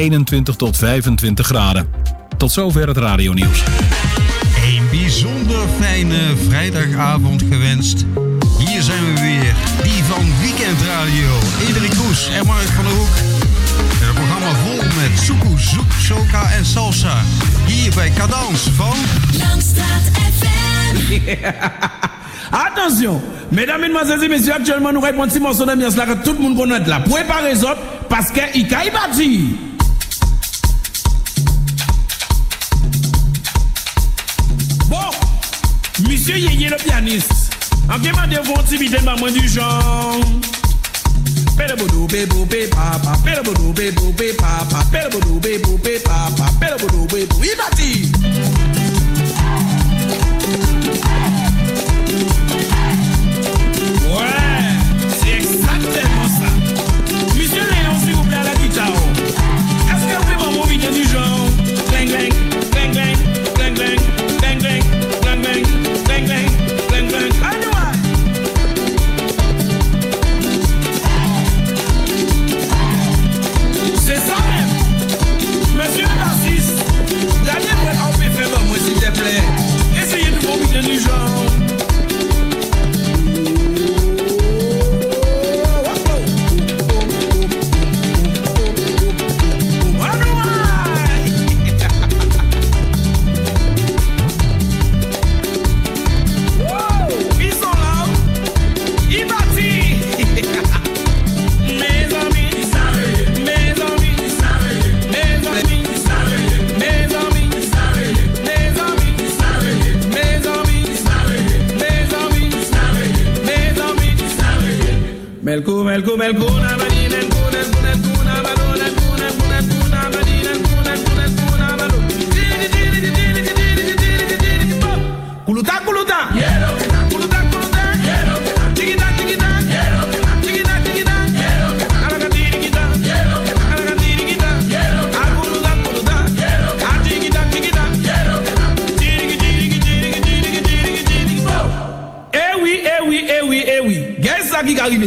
21 tot 25 graden. Tot zover het radionieuws. Een bijzonder fijne vrijdagavond gewenst. Hier zijn we weer, die van Weekend Radio. Erik Koes en Mark van der Hoek. Een programma vol met soekoe, zoek, soca en salsa. Hier bij Cadans van... Langstraat FM. Attention, mesdames, et messieurs, actuellement nous répondons si mon son de la tout le monde connaît là. Préparez-vous parce qu'il caille bâti. Monsieur Yeye le pianiste, en gamin de vos timides, maman du genre. Père bodo bébou bé papa, père bodo bébou bé papa, père bodo bébou bé papa, père bodo bébou, il parti. Malcolm, Malcolm.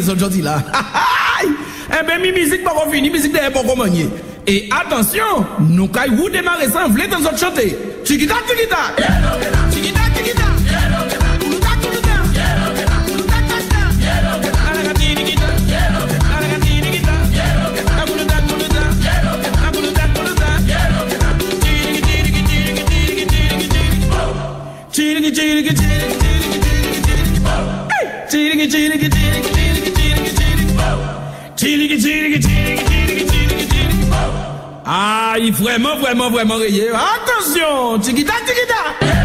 maison aujourd'hui là. eh bien, mi musique pas fini, musique derrière pas manier. Et attention, nous caillou démarrer ça, vous voulez dans autre chanter. Chiquita, chiquita. il vraiment, vraiment, vraiment rayé. Attention, tikita, tikita.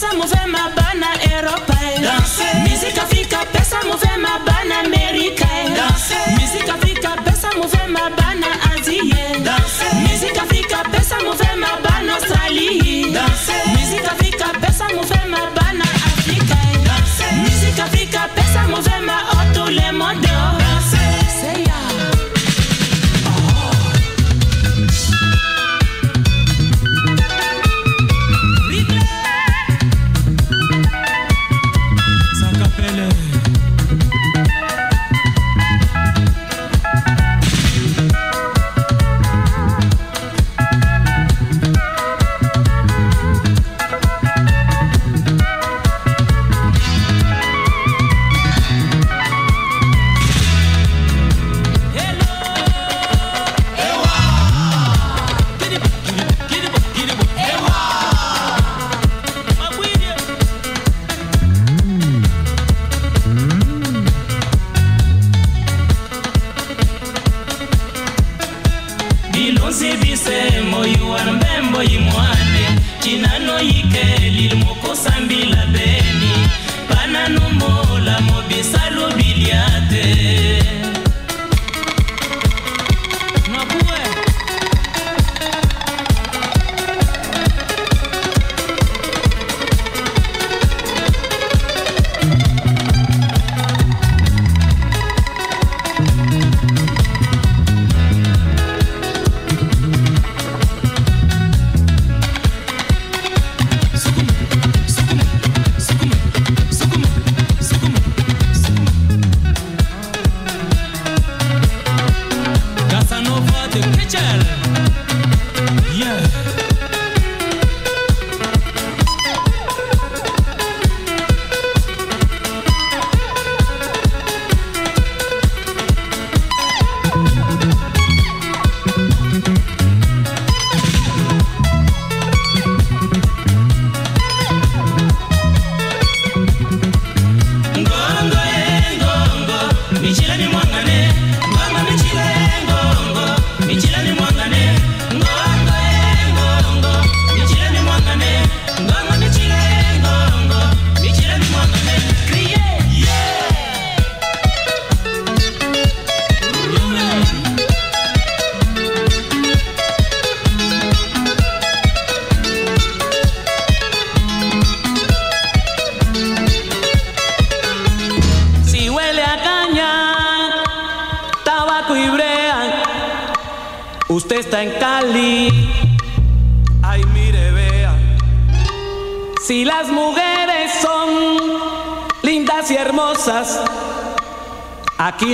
pesa muvema bana eropa mizika fika pesa muvema bana amerika mizika fika pesa muvema bana aziye mizika fika pesa muvema bana australia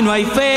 no hay fea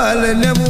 bal ne mu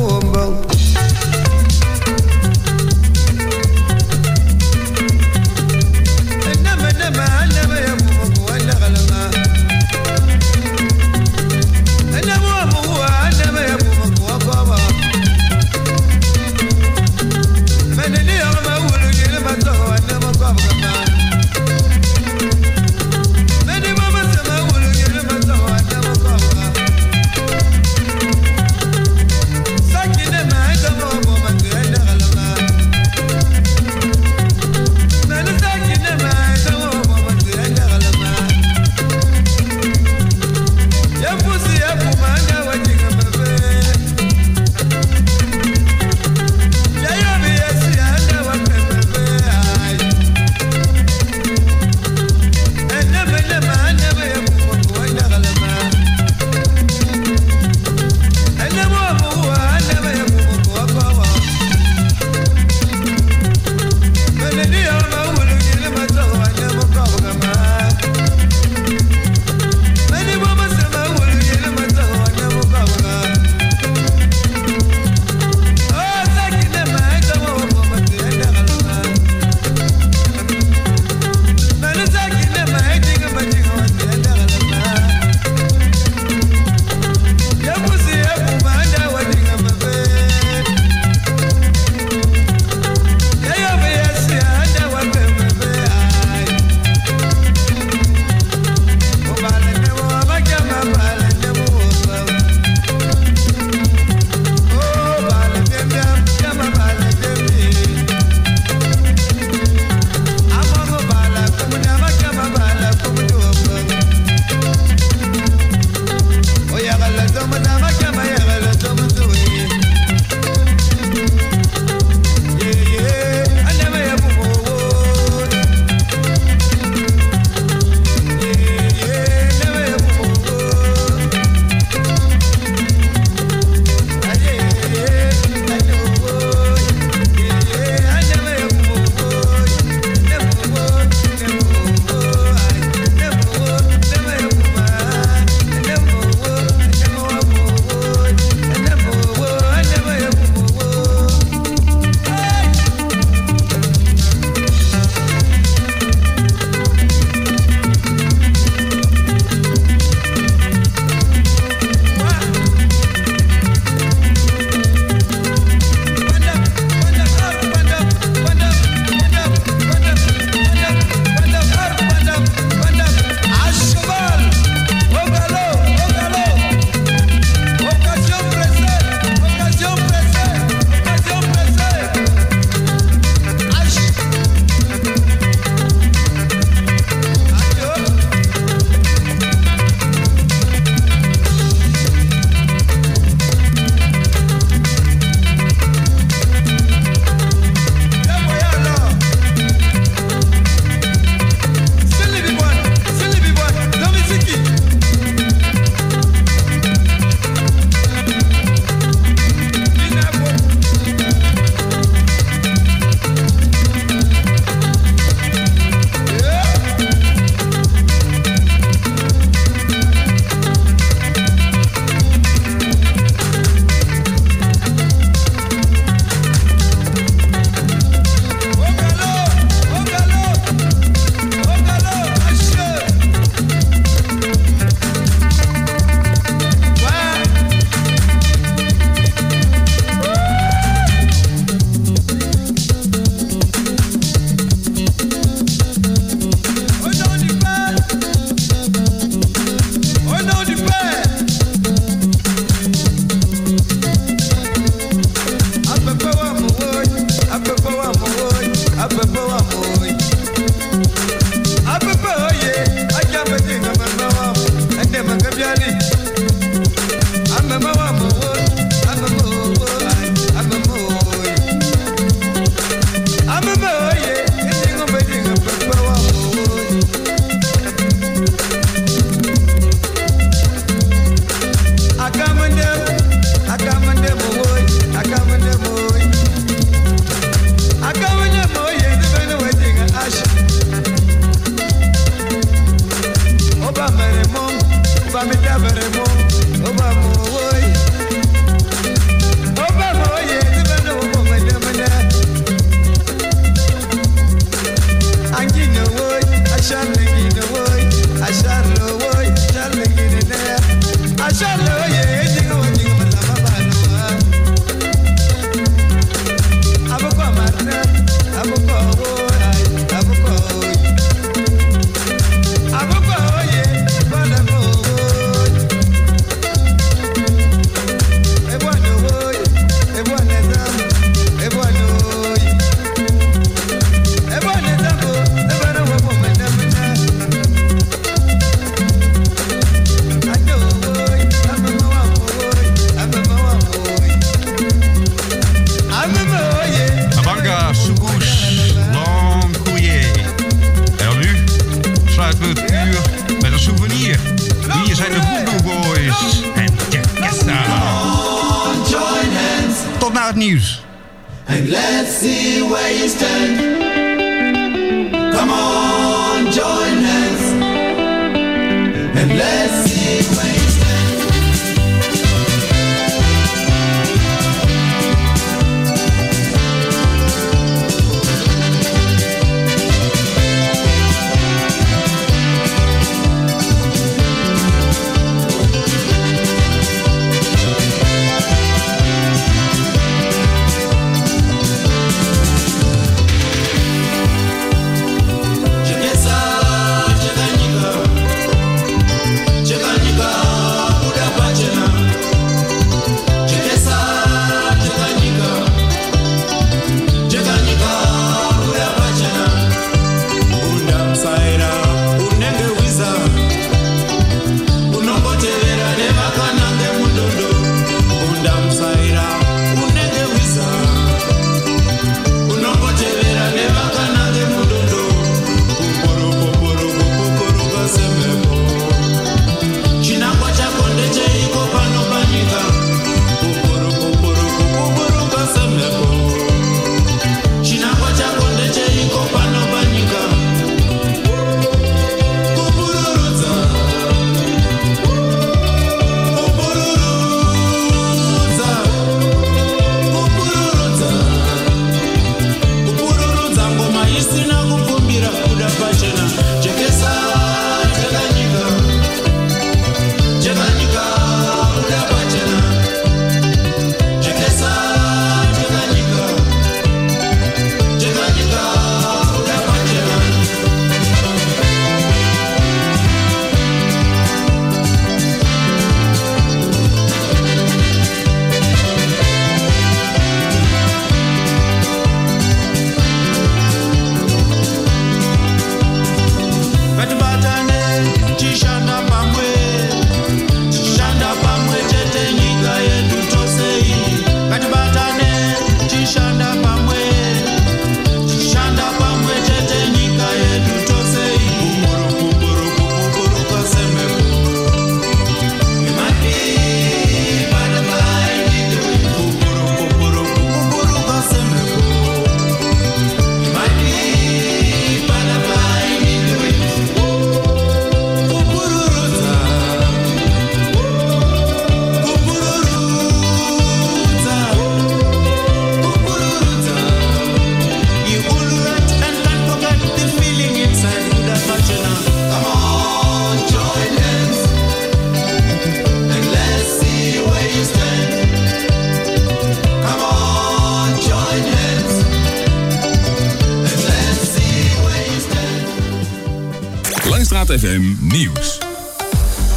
Nieuws.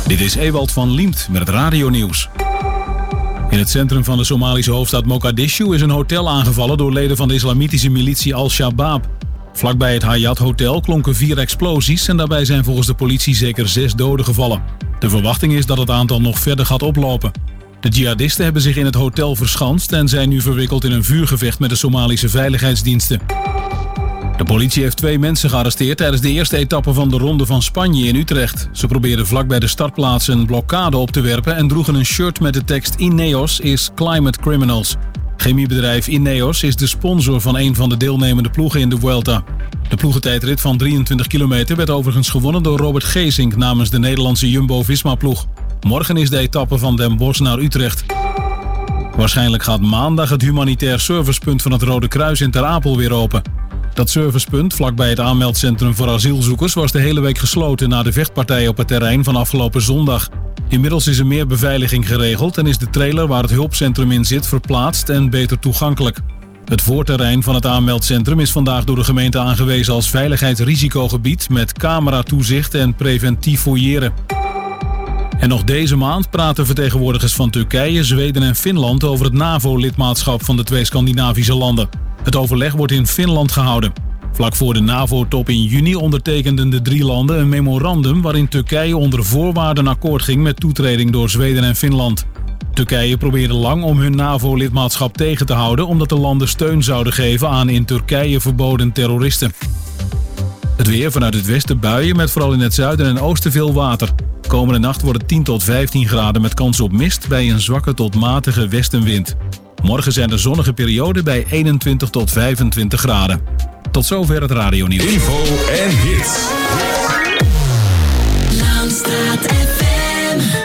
Dit is Ewald van Liemt met het radionieuws. In het centrum van de Somalische hoofdstad Mogadishu is een hotel aangevallen door leden van de islamitische militie Al-Shabaab. Vlakbij het Hayat Hotel klonken vier explosies en daarbij zijn volgens de politie zeker zes doden gevallen. De verwachting is dat het aantal nog verder gaat oplopen. De jihadisten hebben zich in het hotel verschanst en zijn nu verwikkeld in een vuurgevecht met de Somalische veiligheidsdiensten. De politie heeft twee mensen gearresteerd tijdens de eerste etappe van de Ronde van Spanje in Utrecht. Ze probeerden vlak bij de startplaats een blokkade op te werpen en droegen een shirt met de tekst Ineos is Climate Criminals. Chemiebedrijf Ineos is de sponsor van een van de deelnemende ploegen in de Vuelta. De ploegentijdrit van 23 kilometer werd overigens gewonnen door Robert Geesink namens de Nederlandse Jumbo-Visma-ploeg. Morgen is de etappe van Den Bosch naar Utrecht. Waarschijnlijk gaat maandag het humanitair servicepunt van het Rode Kruis in Ter Apel weer open. Dat servicepunt, vlakbij het aanmeldcentrum voor asielzoekers, was de hele week gesloten na de vechtpartij op het terrein van afgelopen zondag. Inmiddels is er meer beveiliging geregeld en is de trailer waar het hulpcentrum in zit verplaatst en beter toegankelijk. Het voorterrein van het aanmeldcentrum is vandaag door de gemeente aangewezen als veiligheidsrisicogebied met cameratoezicht en preventief fouilleren. En nog deze maand praten vertegenwoordigers van Turkije, Zweden en Finland over het NAVO-lidmaatschap van de twee Scandinavische landen. Het overleg wordt in Finland gehouden. Vlak voor de NAVO-top in juni ondertekenden de drie landen een memorandum waarin Turkije onder voorwaarden akkoord ging met toetreding door Zweden en Finland. Turkije probeerde lang om hun NAVO-lidmaatschap tegen te houden omdat de landen steun zouden geven aan in Turkije verboden terroristen. Het weer vanuit het westen buien met vooral in het zuiden en oosten veel water. Komende nacht wordt het 10 tot 15 graden met kans op mist bij een zwakke tot matige westenwind. Morgen zijn er zonnige perioden bij 21 tot 25 graden. Tot zover het radionieuws. Info en hits. Langstraat FM.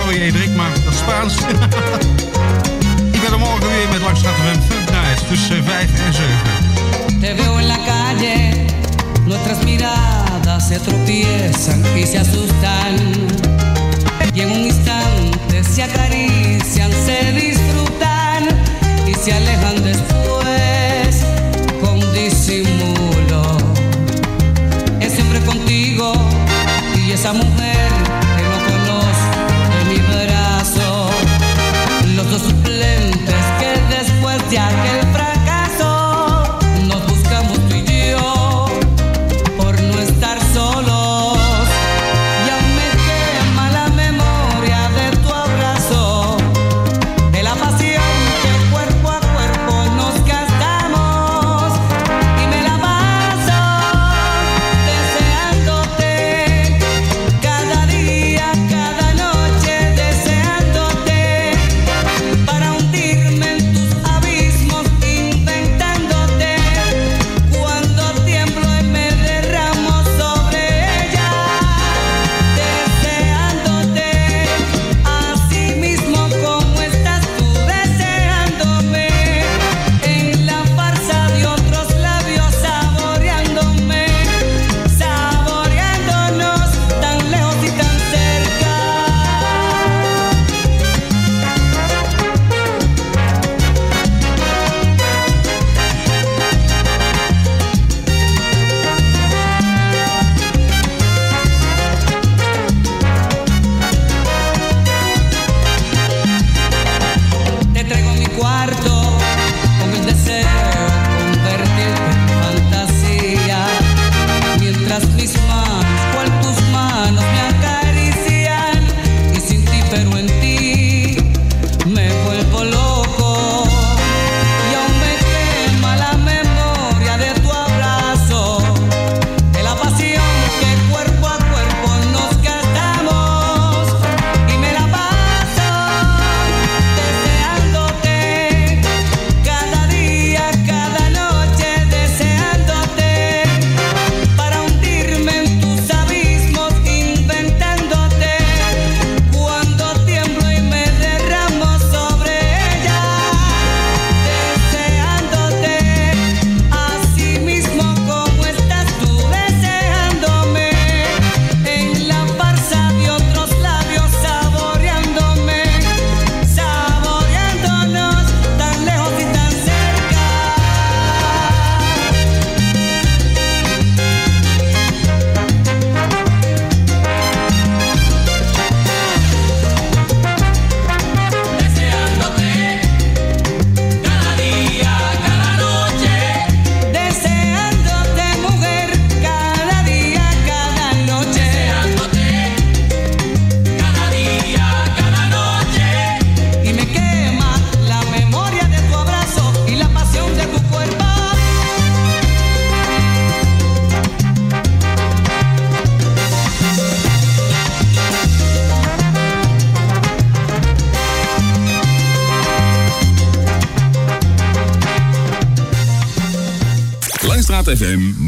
sorry Hendrik, maar dat is Spaans. ik ben er morgen weer met Langstraat en Funk Night tussen 5 en 7. Te veo en la calle, nuestras miradas se tropiezan y se asustan. Y en un instante se acarician, se disfrutan y se alejan después con disimulo. Es siempre contigo y esa mujer de FM.